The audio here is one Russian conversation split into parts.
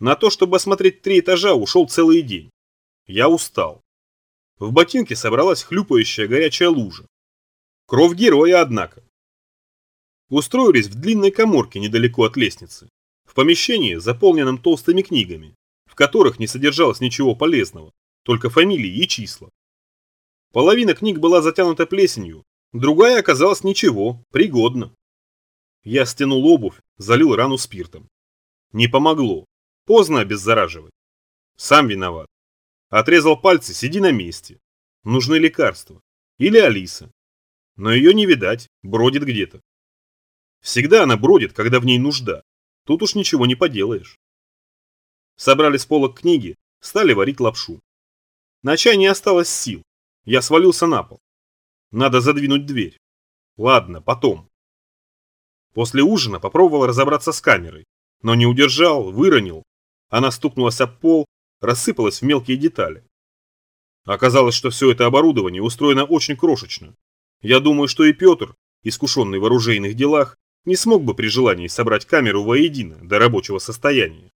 На то, чтобы осмотреть три этажа, ушел целый день. Я устал. В ботинке собралась хлюпающая горячая лужа. Кровь героя, однако. Устроились в длинной коморке недалеко от лестницы, в помещении, заполненном толстыми книгами, в которых не содержалось ничего полезного, только фамилии и числа. Половина книг была затянута плесенью, другая оказалась ничего, пригодна. Я стянул обувь, залил рану спиртом. Не помогло. Поздно обеззараживать. Сам виноват. Отрезал пальцы, сиди на месте. Нужны лекарства. Или Алиса. Но ее не видать, бродит где-то. Всегда она бродит, когда в ней нужда. Тут уж ничего не поделаешь. Собрали с полок книги, стали варить лапшу. На чай не осталось сил. Я свалился на пол. Надо задвинуть дверь. Ладно, потом. После ужина попробовал разобраться с камерой, но не удержал, выронил. Она стукнулась об пол, рассыпалась в мелкие детали. Оказалось, что все это оборудование устроено очень крошечно. Я думаю, что и Петр, искушенный в оружейных делах, не смог бы при желании собрать камеру воедино до рабочего состояния.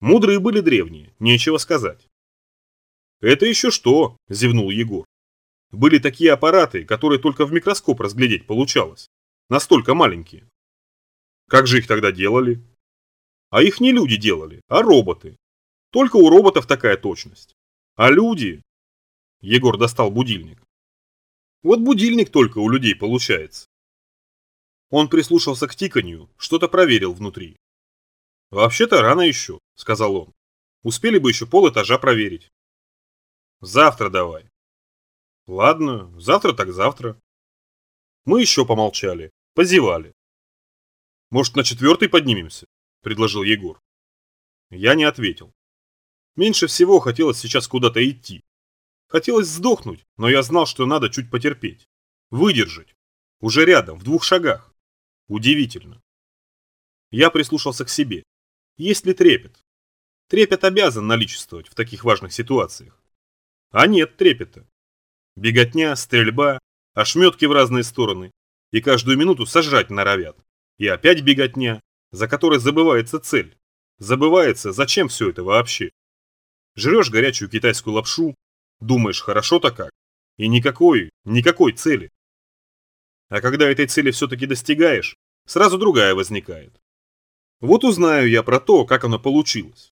Мудрые были древние, нечего сказать. «Это еще что?» – зевнул Егор. «Были такие аппараты, которые только в микроскоп разглядеть получалось. Настолько маленькие. Как же их тогда делали? А их не люди делали, а роботы. Только у роботов такая точность. А люди... Егор достал будильник. Вот будильник только у людей получается. Он прислушался к тиканью, что-то проверил внутри. «Вообще-то рано еще», — сказал он. «Успели бы еще пол этажа проверить». «Завтра давай». «Ладно, завтра так завтра». Мы еще помолчали, позевали. «Может, на четвертый поднимемся?» – предложил Егор. Я не ответил. Меньше всего хотелось сейчас куда-то идти. Хотелось сдохнуть, но я знал, что надо чуть потерпеть. Выдержать. Уже рядом, в двух шагах. Удивительно. Я прислушался к себе. Есть ли трепет? Трепет обязан наличествовать в таких важных ситуациях. А нет трепета. Беготня, стрельба, ошметки в разные стороны. И каждую минуту сожрать норовят. И опять беготня, за которой забывается цель. Забывается, зачем все это вообще. Жрешь горячую китайскую лапшу, думаешь, хорошо-то как. И никакой, никакой цели. А когда этой цели все-таки достигаешь, сразу другая возникает. Вот узнаю я про то, как оно получилось.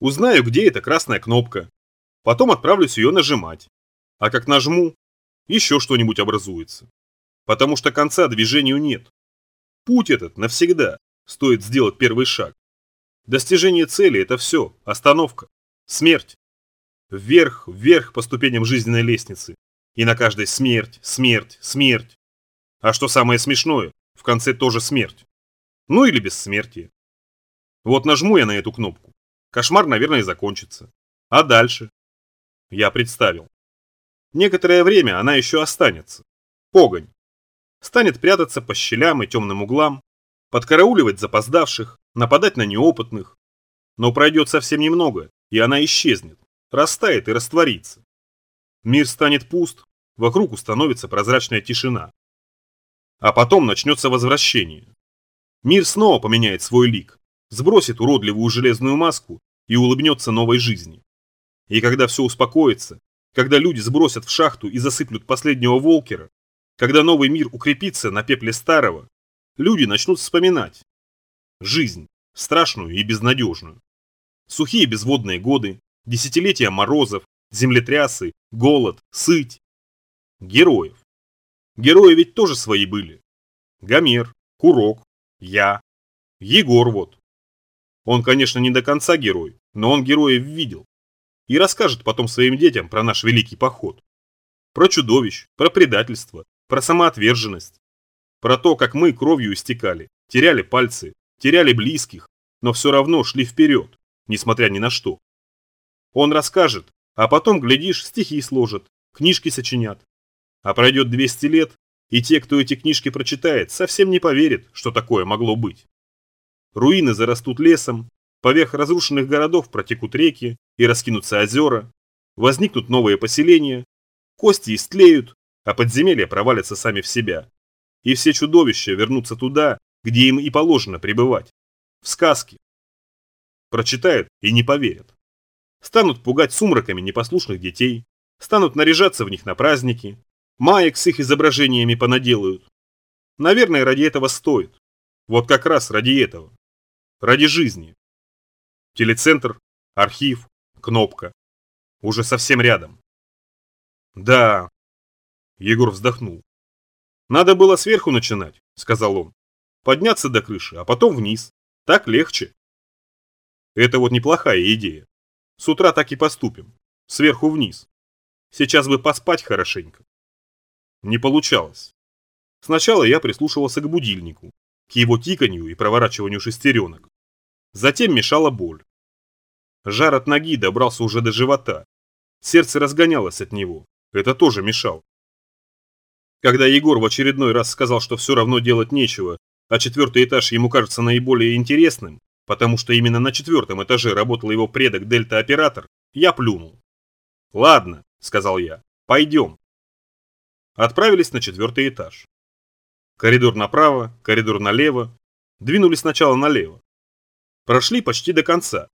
Узнаю, где эта красная кнопка. Потом отправлюсь ее нажимать. А как нажму, еще что-нибудь образуется. Потому что конца движению нет. Путь этот навсегда, стоит сделать первый шаг. Достижение цели – это все, остановка, смерть. Вверх, вверх по ступеням жизненной лестницы. И на каждой смерть, смерть, смерть. А что самое смешное, в конце тоже смерть. Ну или бессмертие. Вот нажму я на эту кнопку. Кошмар, наверное, закончится. А дальше? Я представил. Некоторое время она еще останется. Погонь. Станет прятаться по щелям и темным углам, подкарауливать запоздавших, нападать на неопытных. Но пройдет совсем немного, и она исчезнет, растает и растворится. Мир станет пуст, вокруг установится прозрачная тишина. А потом начнется возвращение. Мир снова поменяет свой лик, сбросит уродливую железную маску и улыбнется новой жизни. И когда все успокоится, когда люди сбросят в шахту и засыплют последнего волкера, когда новый мир укрепится на пепле старого, люди начнут вспоминать. Жизнь, страшную и безнадежную. Сухие безводные годы, десятилетия морозов, землетрясы, голод, сыть. Героев. Герои ведь тоже свои были. Гомер, Курок, я, Егор вот. Он, конечно, не до конца герой, но он героев видел. И расскажет потом своим детям про наш великий поход. Про чудовищ, про предательство, про самоотверженность. Про то, как мы кровью истекали, теряли пальцы, теряли близких, но все равно шли вперед, несмотря ни на что. Он расскажет, а потом, глядишь, стихи сложат, книжки сочинят, а пройдет 200 лет, и те, кто эти книжки прочитает, совсем не поверят, что такое могло быть. Руины зарастут лесом, поверх разрушенных городов протекут реки и раскинутся озера, возникнут новые поселения, кости истлеют, а подземелья провалятся сами в себя. И все чудовища вернутся туда, где им и положено пребывать. В сказке. прочитают и не поверят. Станут пугать сумраками непослушных детей, станут наряжаться в них на праздники, маек с их изображениями понаделают. Наверное, ради этого стоит. Вот как раз ради этого. Ради жизни. Телецентр, архив, кнопка. Уже совсем рядом. Да. Егор вздохнул. Надо было сверху начинать, сказал он. Подняться до крыши, а потом вниз. Так легче. Это вот неплохая идея. С утра так и поступим. Сверху вниз. Сейчас бы поспать хорошенько. Не получалось. Сначала я прислушивался к будильнику, к его тиканью и проворачиванию шестеренок. Затем мешала боль. Жар от ноги добрался уже до живота. Сердце разгонялось от него. Это тоже мешал. Когда Егор в очередной раз сказал, что все равно делать нечего, а четвертый этаж ему кажется наиболее интересным, потому что именно на четвертом этаже работал его предок Дельта-оператор, я плюнул. «Ладно», — сказал я, — «пойдем». Отправились на четвертый этаж. Коридор направо, коридор налево. Двинулись сначала налево. Прошли почти до конца.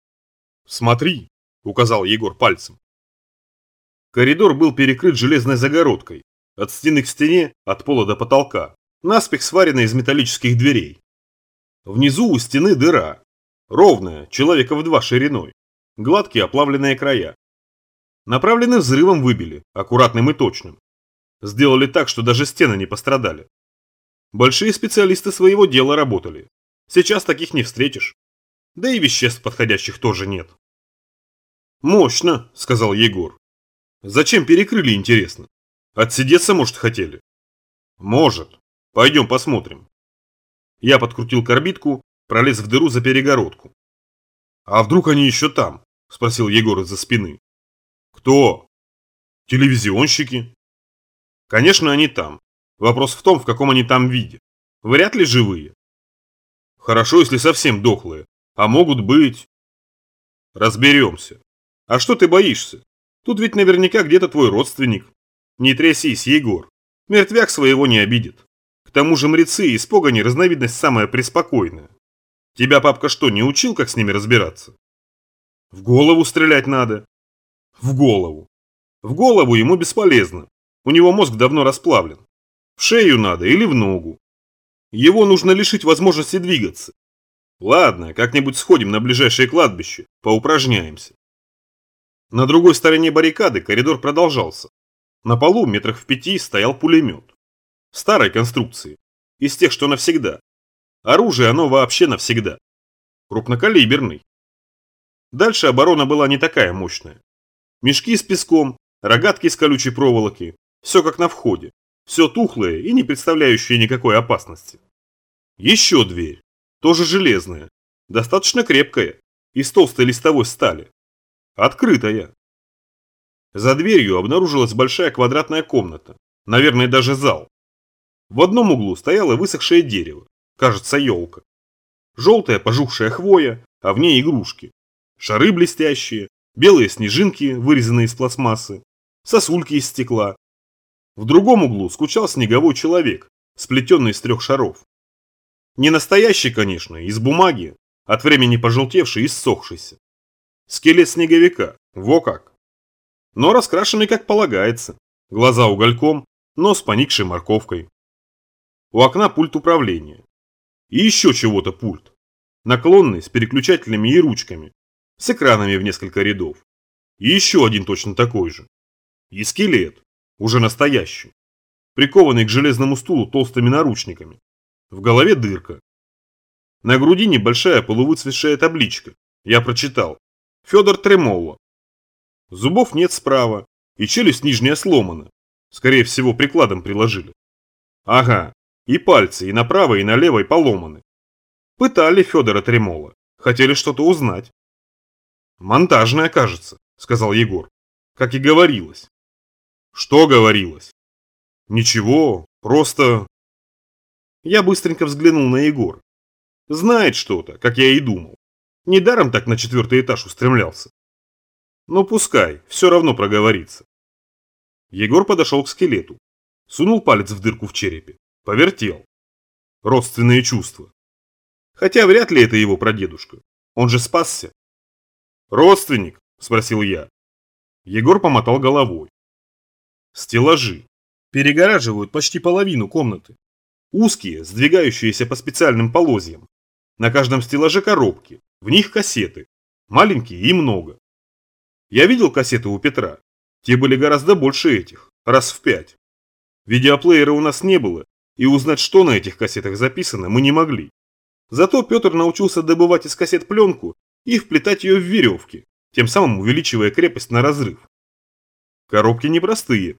«Смотри», — указал Егор пальцем. Коридор был перекрыт железной загородкой, от стены к стене, от пола до потолка, наспех сваренной из металлических дверей. Внизу у стены дыра, ровная, человека в два шириной, гладкие оплавленные края. Направленный взрывом выбили, аккуратным и точным. Сделали так, что даже стены не пострадали. Большие специалисты своего дела работали. Сейчас таких не встретишь. Да и веществ подходящих тоже нет. «Мощно», — сказал Егор. «Зачем перекрыли, интересно? Отсидеться, может, хотели?» «Может. Пойдем посмотрим». Я подкрутил корбитку, пролез в дыру за перегородку. «А вдруг они еще там?» – спросил Егор из-за спины. «Кто?» «Телевизионщики». «Конечно, они там. Вопрос в том, в каком они там виде. Вряд ли живые». «Хорошо, если совсем дохлые. А могут быть...» «Разберемся. А что ты боишься? Тут ведь наверняка где-то твой родственник. Не трясись, Егор. Мертвяк своего не обидит. К тому же мрецы и спогани разновидность самая преспокойная. Тебя папка что, не учил, как с ними разбираться? В голову стрелять надо. В голову. В голову ему бесполезно. У него мозг давно расплавлен. В шею надо или в ногу. Его нужно лишить возможности двигаться. Ладно, как-нибудь сходим на ближайшее кладбище, поупражняемся. На другой стороне баррикады коридор продолжался. На полу метрах в пяти стоял пулемет. Старой конструкции. Из тех, что навсегда. Оружие оно вообще навсегда. Крупнокалиберный. Дальше оборона была не такая мощная. Мешки с песком, рогатки из колючей проволоки. Все как на входе. Все тухлое и не представляющее никакой опасности. Еще дверь. Тоже железная. Достаточно крепкая. Из толстой листовой стали. Открытая. За дверью обнаружилась большая квадратная комната. Наверное, даже зал. В одном углу стояло высохшее дерево кажется, елка. Желтая пожухшая хвоя, а в ней игрушки. Шары блестящие, белые снежинки, вырезанные из пластмассы, сосульки из стекла. В другом углу скучал снеговой человек, сплетенный из трех шаров. Не настоящий, конечно, из бумаги, от времени пожелтевший и ссохшийся. Скелет снеговика, во как. Но раскрашенный как полагается. Глаза угольком, нос поникшей морковкой. У окна пульт управления. И еще чего-то пульт. Наклонный, с переключателями и ручками. С экранами в несколько рядов. И еще один точно такой же. И скелет. Уже настоящий. Прикованный к железному стулу толстыми наручниками. В голове дырка. На груди небольшая полувыцветшая табличка. Я прочитал. Федор Тремолло. Зубов нет справа, и челюсть нижняя сломана. Скорее всего, прикладом приложили. Ага, и пальцы и направо, и налево и поломаны. Пытали Федора Тремола. Хотели что-то узнать. Монтажная, кажется, сказал Егор. Как и говорилось. Что говорилось? Ничего, просто... Я быстренько взглянул на Егора. Знает что-то, как я и думал. Недаром так на четвертый этаж устремлялся. Но пускай, все равно проговорится. Егор подошел к скелету. Сунул палец в дырку в черепе. Повертел. Родственные чувства. Хотя вряд ли это его прадедушка. Он же спасся. Родственник? Спросил я. Егор помотал головой. Стеллажи. Перегораживают почти половину комнаты. Узкие, сдвигающиеся по специальным полозьям. На каждом стеллаже коробки, в них кассеты. Маленькие и много. Я видел кассеты у Петра. Те были гораздо больше этих, раз в пять. Видеоплеера у нас не было, и узнать, что на этих кассетах записано, мы не могли. Зато Петр научился добывать из кассет пленку и вплетать ее в веревки, тем самым увеличивая крепость на разрыв. Коробки непростые.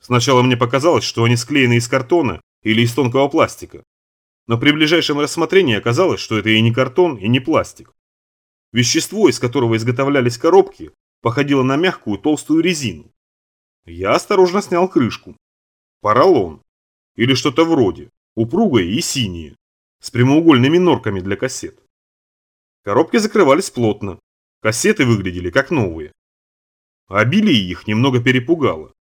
Сначала мне показалось, что они склеены из картона или из тонкого пластика. Но при ближайшем рассмотрении оказалось, что это и не картон, и не пластик. Вещество, из которого изготовлялись коробки, походило на мягкую толстую резину. Я осторожно снял крышку. Поролон. Или что-то вроде. Упругое и синее. С прямоугольными норками для кассет. Коробки закрывались плотно. Кассеты выглядели как новые. Обилие их немного перепугало.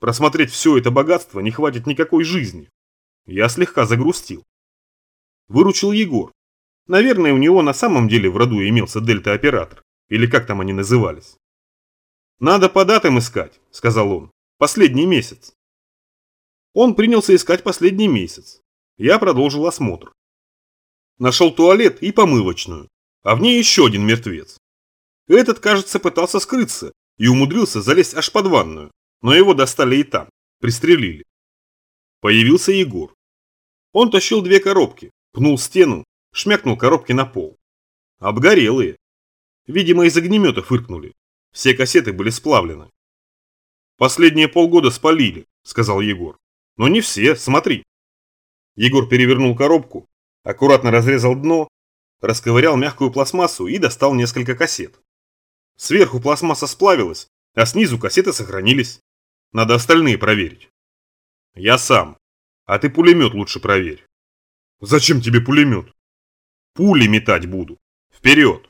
Просмотреть все это богатство не хватит никакой жизни. Я слегка загрустил. Выручил Егор. Наверное, у него на самом деле в роду имелся дельта-оператор. Или как там они назывались. «Надо по датам искать», — сказал он. «Последний месяц». Он принялся искать последний месяц. Я продолжил осмотр. Нашел туалет и помывочную, а в ней еще один мертвец. Этот, кажется, пытался скрыться и умудрился залезть аж под ванную, но его достали и там, пристрелили. Появился Егор. Он тащил две коробки, пнул стену, шмякнул коробки на пол. Обгорелые. Видимо, из огнемета фыркнули. Все кассеты были сплавлены. «Последние полгода спалили», — сказал Егор. Но не все, смотри. Егор перевернул коробку, аккуратно разрезал дно, расковырял мягкую пластмассу и достал несколько кассет. Сверху пластмасса сплавилась, а снизу кассеты сохранились. Надо остальные проверить. Я сам. А ты пулемет лучше проверь. Зачем тебе пулемет? Пули метать буду. Вперед!